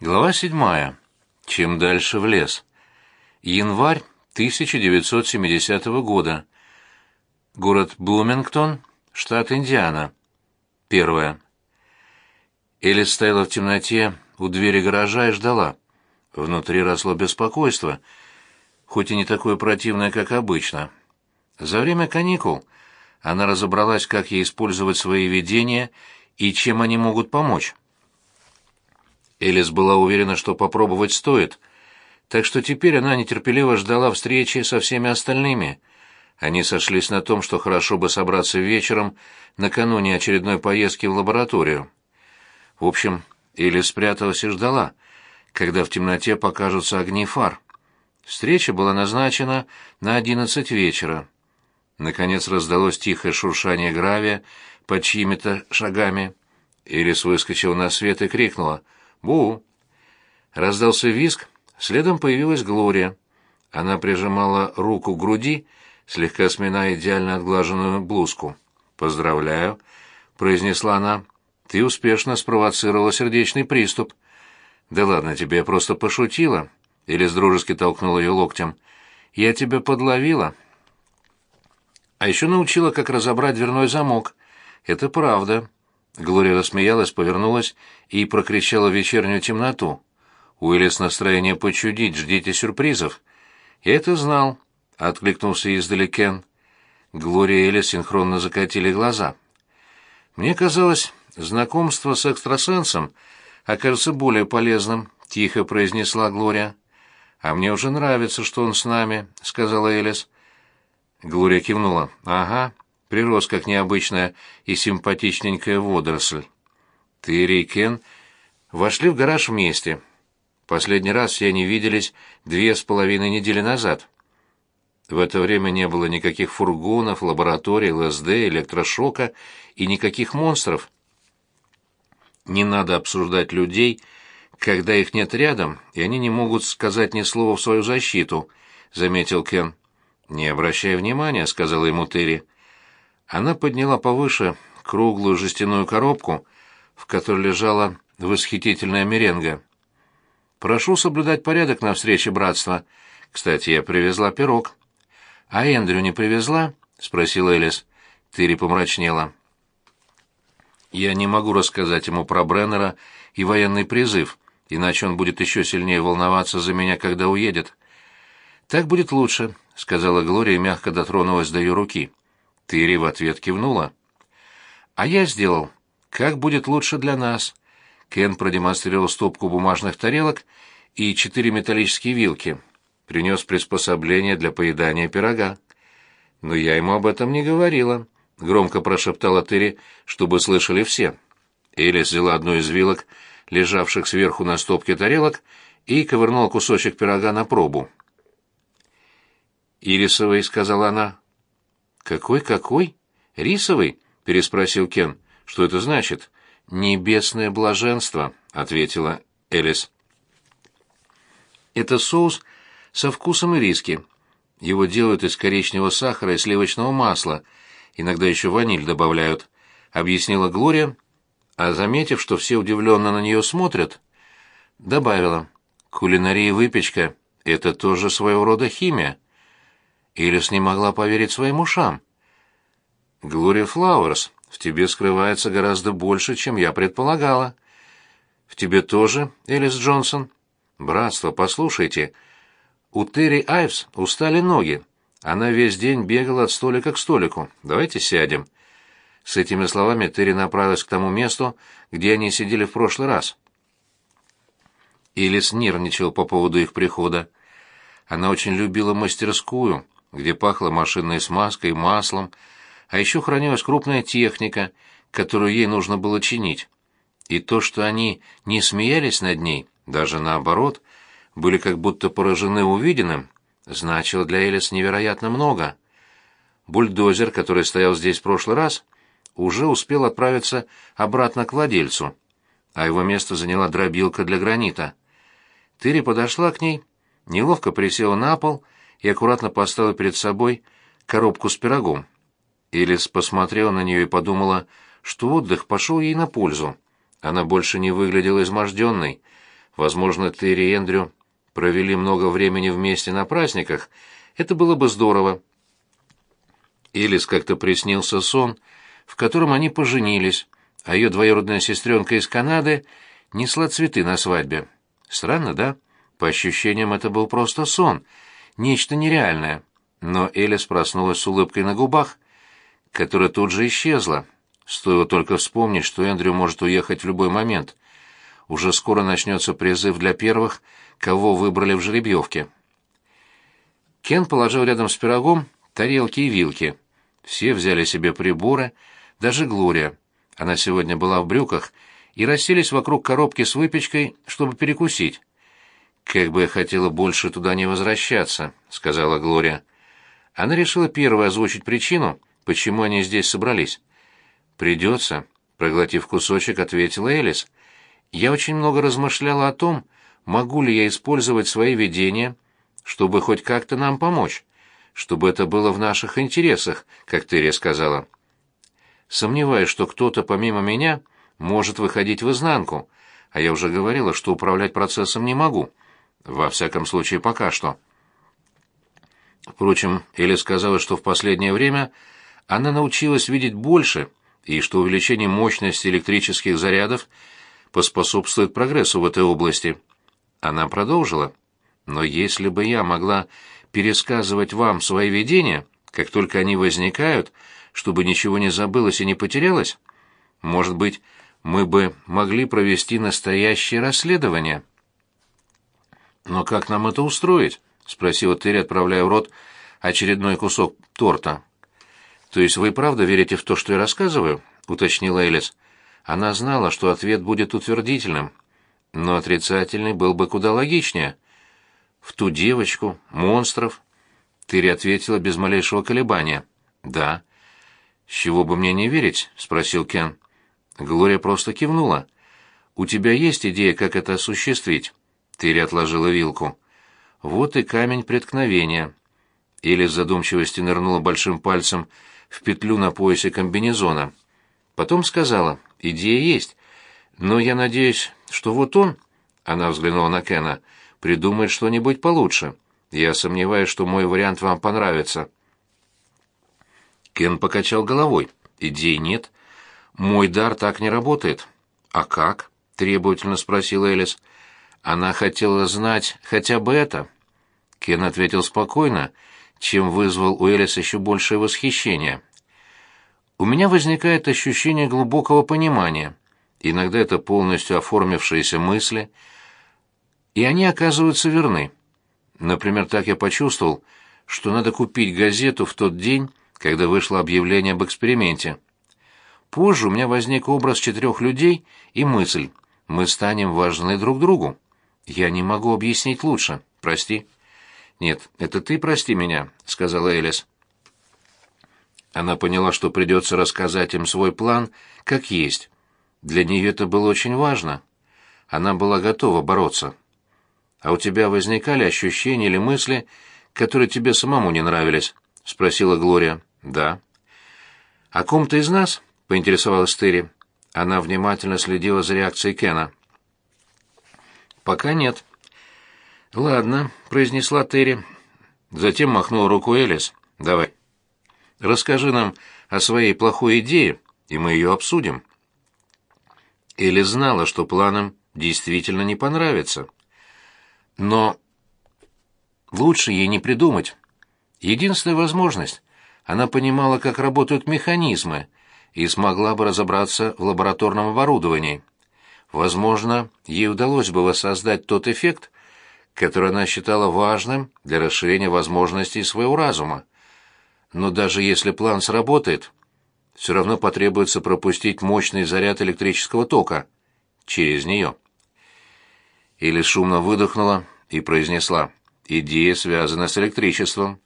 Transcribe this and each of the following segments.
Глава седьмая. Чем дальше в лес. Январь 1970 года. Город Блумингтон, штат Индиана. Первое. Элис стояла в темноте у двери гаража и ждала. Внутри росло беспокойство, хоть и не такое противное, как обычно. За время каникул она разобралась, как ей использовать свои видения и чем они могут помочь. Элис была уверена, что попробовать стоит, так что теперь она нетерпеливо ждала встречи со всеми остальными. Они сошлись на том, что хорошо бы собраться вечером накануне очередной поездки в лабораторию. В общем, Элис спряталась и ждала, когда в темноте покажутся огни фар. Встреча была назначена на одиннадцать вечера. Наконец раздалось тихое шуршание гравия под чьими-то шагами. Элис выскочила на свет и крикнула «Бу!». Раздался визг, следом появилась Глория. Она прижимала руку к груди, слегка сминая идеально отглаженную блузку. «Поздравляю», — произнесла она. «Ты успешно спровоцировала сердечный приступ». «Да ладно тебе, я просто пошутила». Элис дружески толкнула ее локтем. «Я тебя подловила». А еще научила, как разобрать дверной замок. Это правда. Глория рассмеялась, повернулась и прокричала в вечернюю темноту. У Элис настроение почудить, ждите сюрпризов. Я это знал, откликнулся издали. Глория и Элис синхронно закатили глаза. Мне казалось, знакомство с экстрасенсом окажется более полезным, тихо произнесла Глория. А мне уже нравится, что он с нами, сказала Элис. Глория кивнула. «Ага, прирос как необычная и симпатичненькая водоросль». Терри и Кен вошли в гараж вместе. Последний раз все они виделись две с половиной недели назад. В это время не было никаких фургонов, лабораторий, ЛСД, электрошока и никаких монстров. Не надо обсуждать людей, когда их нет рядом, и они не могут сказать ни слова в свою защиту, — заметил Кен. «Не обращай внимания», — сказала ему Терри. Она подняла повыше круглую жестяную коробку, в которой лежала восхитительная меренга. «Прошу соблюдать порядок на встрече братства. Кстати, я привезла пирог». «А Эндрю не привезла?» — спросила Элис. Терри помрачнела. «Я не могу рассказать ему про Бреннера и военный призыв, иначе он будет еще сильнее волноваться за меня, когда уедет. Так будет лучше, — сказала Глория мягко дотронулась до ее руки. Тыри в ответ кивнула. «А я сделал. Как будет лучше для нас?» Кен продемонстрировал стопку бумажных тарелок и четыре металлические вилки. Принес приспособление для поедания пирога. «Но я ему об этом не говорила», — громко прошептала Тыри, чтобы слышали все. Элис взяла одну из вилок, лежавших сверху на стопке тарелок, и ковырнула кусочек пирога на пробу. «Ирисовый», — сказала она. «Какой-какой? Рисовый?» — переспросил Кен. «Что это значит?» «Небесное блаженство», — ответила Элис. «Это соус со вкусом ириски. Его делают из коричневого сахара и сливочного масла. Иногда еще ваниль добавляют», — объяснила Глория, а, заметив, что все удивленно на нее смотрят, добавила. «Кулинария и выпечка — это тоже своего рода химия». Ирис не могла поверить своим ушам. «Глория Флауэрс, в тебе скрывается гораздо больше, чем я предполагала». «В тебе тоже, Элис Джонсон?» «Братство, послушайте. У Терри Айвс устали ноги. Она весь день бегала от столика к столику. Давайте сядем». С этими словами Терри направилась к тому месту, где они сидели в прошлый раз. Элис нервничал по поводу их прихода. Она очень любила мастерскую, где пахло машинной смазкой, маслом, а еще хранилась крупная техника, которую ей нужно было чинить. И то, что они не смеялись над ней, даже наоборот, были как будто поражены увиденным, значило для Элис невероятно много. Бульдозер, который стоял здесь в прошлый раз, уже успел отправиться обратно к владельцу, а его место заняла дробилка для гранита. Тыри подошла к ней, неловко присела на пол и аккуратно поставила перед собой коробку с пирогом. Элис посмотрела на нее и подумала, что отдых пошел ей на пользу. Она больше не выглядела изможденной. Возможно, Терри и Эндрю провели много времени вместе на праздниках. Это было бы здорово. Элис как-то приснился сон, в котором они поженились, а ее двоюродная сестренка из Канады несла цветы на свадьбе. Странно, да? По ощущениям, это был просто сон, нечто нереальное. Но Элис проснулась с улыбкой на губах, которая тут же исчезла. Стоило только вспомнить, что Эндрю может уехать в любой момент. Уже скоро начнется призыв для первых, кого выбрали в жеребьевке. Кен положил рядом с пирогом тарелки и вилки. Все взяли себе приборы, даже Глория. Она сегодня была в брюках, и расселись вокруг коробки с выпечкой, чтобы перекусить. «Как бы я хотела больше туда не возвращаться», — сказала Глория. Она решила первой озвучить причину, почему они здесь собрались. «Придется», — проглотив кусочек, ответила Элис. «Я очень много размышляла о том, могу ли я использовать свои видения, чтобы хоть как-то нам помочь, чтобы это было в наших интересах, как Терри сказала. Сомневаюсь, что кто-то помимо меня может выходить в изнанку, а я уже говорила, что управлять процессом не могу. Во всяком случае, пока что. Впрочем, Элли сказала, что в последнее время она научилась видеть больше, и что увеличение мощности электрических зарядов поспособствует прогрессу в этой области. Она продолжила. «Но если бы я могла пересказывать вам свои видения, как только они возникают, чтобы ничего не забылось и не потерялось, может быть, мы бы могли провести настоящее расследование». «Но как нам это устроить?» — спросила Терри, отправляя в рот очередной кусок торта. «То есть вы правда верите в то, что я рассказываю?» — уточнила Элис. Она знала, что ответ будет утвердительным, но отрицательный был бы куда логичнее. «В ту девочку, монстров?» Терри ответила без малейшего колебания. «Да». «С чего бы мне не верить?» — спросил Кен. Глория просто кивнула. «У тебя есть идея, как это осуществить?» Терри отложила вилку. «Вот и камень преткновения». Или с задумчивости нырнула большим пальцем в петлю на поясе комбинезона. Потом сказала, «Идея есть, но я надеюсь, что вот он...» Она взглянула на Кена. «Придумает что-нибудь получше. Я сомневаюсь, что мой вариант вам понравится». Кен покачал головой. «Идей нет. Мой дар так не работает». «А как?» — требовательно спросила Элис. Она хотела знать хотя бы это. Кен ответил спокойно, чем вызвал у Элис еще большее восхищение. У меня возникает ощущение глубокого понимания. Иногда это полностью оформившиеся мысли, и они оказываются верны. Например, так я почувствовал, что надо купить газету в тот день, когда вышло объявление об эксперименте. Позже у меня возник образ четырех людей и мысль «мы станем важны друг другу». Я не могу объяснить лучше. Прости. Нет, это ты прости меня, сказала Элис. Она поняла, что придется рассказать им свой план как есть. Для нее это было очень важно. Она была готова бороться. А у тебя возникали ощущения или мысли, которые тебе самому не нравились? спросила Глория. Да. О ком-то из нас? поинтересовалась Терри. Она внимательно следила за реакцией Кена. «Пока нет». «Ладно», — произнесла Терри. Затем махнула руку Элис. «Давай. Расскажи нам о своей плохой идее, и мы ее обсудим». Элис знала, что планам действительно не понравится. Но лучше ей не придумать. Единственная возможность. Она понимала, как работают механизмы, и смогла бы разобраться в лабораторном оборудовании. Возможно, ей удалось бы воссоздать тот эффект, который она считала важным для расширения возможностей своего разума. Но даже если план сработает, все равно потребуется пропустить мощный заряд электрического тока через нее. Или шумно выдохнула и произнесла «Идея связана с электричеством».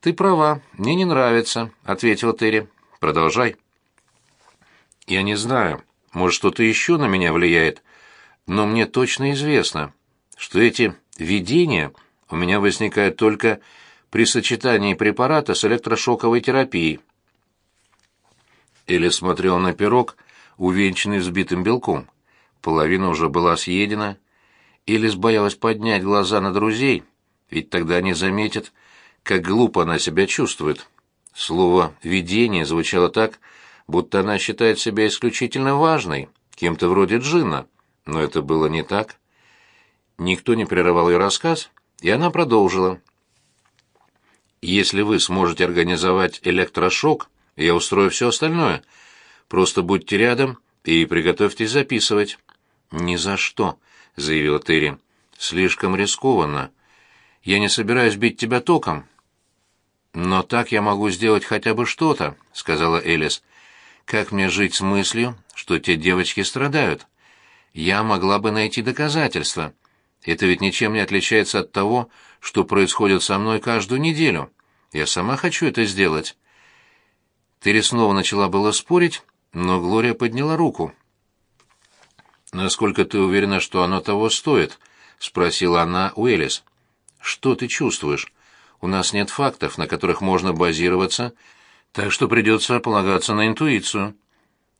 «Ты права, мне не нравится», — ответила Терри. «Продолжай». «Я не знаю». Может, что-то еще на меня влияет, но мне точно известно, что эти видения у меня возникают только при сочетании препарата с электрошоковой терапией. Элли смотрел на пирог, увенчанный взбитым белком. Половина уже была съедена. Элис боялась поднять глаза на друзей, ведь тогда они заметят, как глупо она себя чувствует. Слово «видение» звучало так, будто она считает себя исключительно важной, кем-то вроде Джина, но это было не так. Никто не прерывал ее рассказ, и она продолжила. «Если вы сможете организовать электрошок, я устрою все остальное. Просто будьте рядом и приготовьтесь записывать». «Ни за что», — заявила Терри. «Слишком рискованно. Я не собираюсь бить тебя током». «Но так я могу сделать хотя бы что-то», — сказала Элис. «Как мне жить с мыслью, что те девочки страдают? Я могла бы найти доказательства. Это ведь ничем не отличается от того, что происходит со мной каждую неделю. Я сама хочу это сделать». Терри снова начала было спорить, но Глория подняла руку. «Насколько ты уверена, что оно того стоит?» — спросила она у Элис. «Что ты чувствуешь? У нас нет фактов, на которых можно базироваться, так что придется полагаться на интуицию».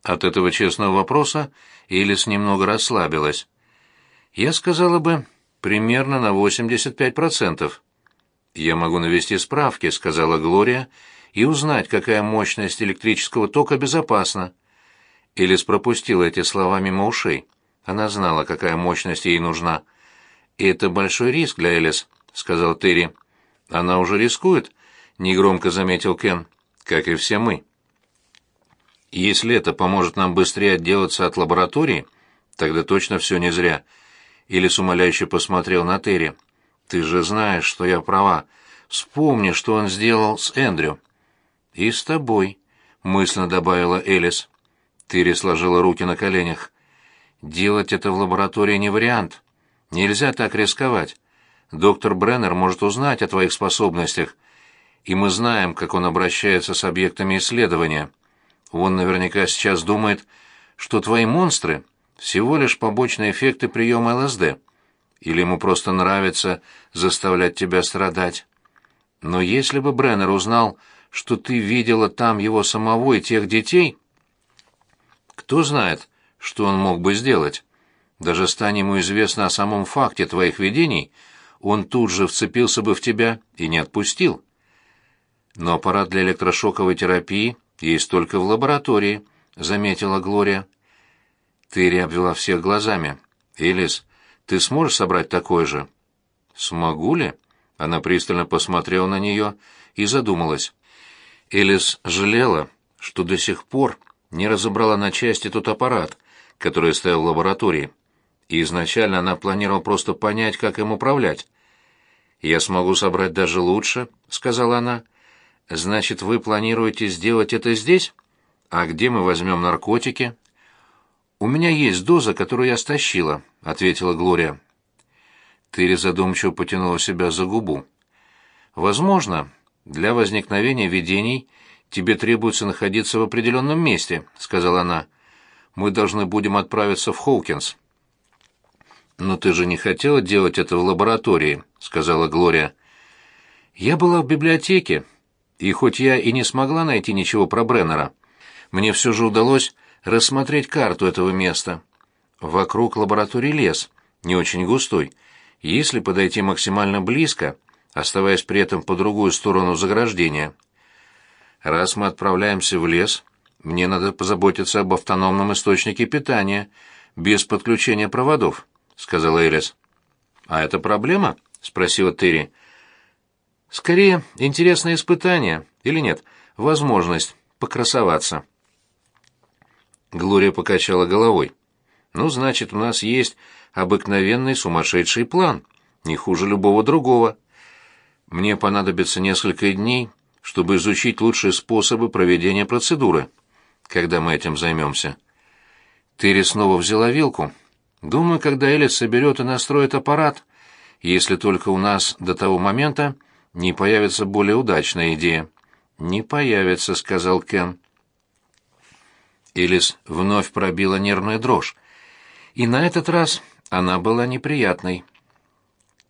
От этого честного вопроса Элис немного расслабилась. «Я сказала бы, примерно на 85%. «Я могу навести справки», — сказала Глория, — «и узнать, какая мощность электрического тока безопасна». Элис пропустила эти слова мимо ушей. Она знала, какая мощность ей нужна. «И это большой риск для Элис», — сказал Терри. «Она уже рискует», — негромко заметил Кен, — «как и все мы». «Если это поможет нам быстрее отделаться от лаборатории, тогда точно все не зря». Элис умоляюще посмотрел на Терри. «Ты же знаешь, что я права. Вспомни, что он сделал с Эндрю». «И с тобой», — мысленно добавила Элис. Терри сложила руки на коленях. Делать это в лаборатории не вариант. Нельзя так рисковать. Доктор Бреннер может узнать о твоих способностях, и мы знаем, как он обращается с объектами исследования. Он наверняка сейчас думает, что твои монстры — всего лишь побочные эффекты приема ЛСД, или ему просто нравится заставлять тебя страдать. Но если бы Бреннер узнал, что ты видела там его самого и тех детей... Кто знает, что он мог бы сделать? Даже стань ему известно о самом факте твоих видений, он тут же вцепился бы в тебя и не отпустил. Но аппарат для электрошоковой терапии есть только в лаборатории, заметила Глория. Терри обвела всех глазами. Элис, ты сможешь собрать такой же? Смогу ли? Она пристально посмотрела на нее и задумалась. Элис жалела, что до сих пор не разобрала на части тот аппарат, который стоял в лаборатории, и изначально она планировала просто понять, как им управлять. «Я смогу собрать даже лучше», — сказала она. «Значит, вы планируете сделать это здесь? А где мы возьмем наркотики?» «У меня есть доза, которую я стащила», — ответила Глория. Терри задумчиво потянула себя за губу. «Возможно, для возникновения видений тебе требуется находиться в определенном месте», — сказала она мы должны будем отправиться в Хоукинс». «Но ты же не хотела делать это в лаборатории», — сказала Глория. «Я была в библиотеке, и хоть я и не смогла найти ничего про Бреннера, мне все же удалось рассмотреть карту этого места. Вокруг лаборатории лес, не очень густой. Если подойти максимально близко, оставаясь при этом по другую сторону заграждения. Раз мы отправляемся в лес, мне надо позаботиться об автономном источнике питания, без подключения проводов, сказала Элис. А это проблема? спросила Терри. Скорее, интересное испытание или нет, возможность покрасоваться. Глория покачала головой. Ну, значит, у нас есть обыкновенный сумасшедший план, не хуже любого другого. Мне понадобится несколько дней, чтобы изучить лучшие способы проведения процедуры когда мы этим займемся. Терри снова взяла вилку. Думаю, когда Элис соберет и настроит аппарат, если только у нас до того момента не появится более удачная идея. «Не появится», — сказал Кен. Элис вновь пробила нервную дрожь. И на этот раз она была неприятной.